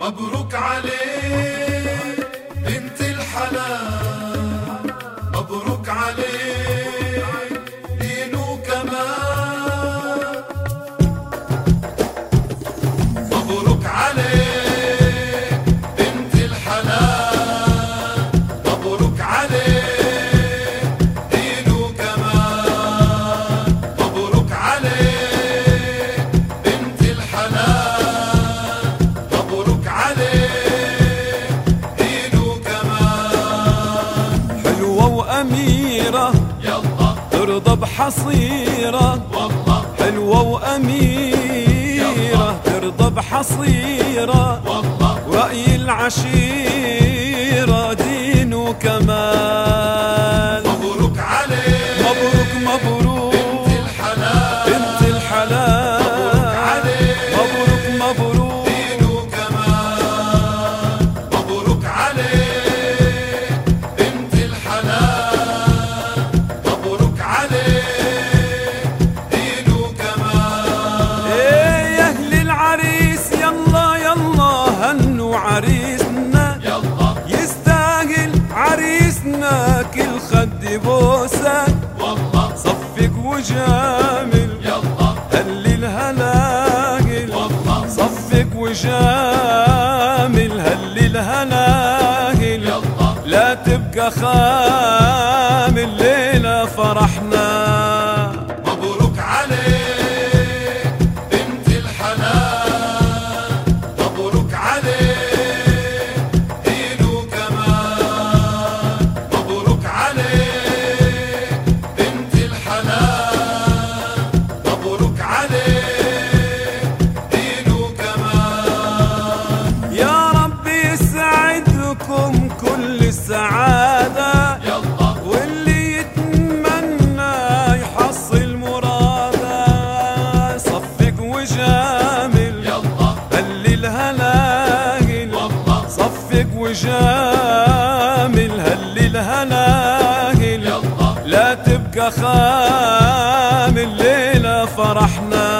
مبروك عليك بنت الحلال. وأميرة يلا. ترضى بحصيرة. والله. حلوة وأميرة. ترضى بحصيرة. والله. ورأي العشيرة. خد بوسة. والله صفق وجامل. يلا. هلي الهلاقل والله صفق وجامل. هلي الهلاقل يلا. لا تبقى خامل. ليلة فرحنا. كل السعادة واللي يتمنى يحصل مراده. صفق وجامل. هلي الهلاهل صفق وجامل. هلي الهلاهل لا تبقى خامل. ليلة فرحنا.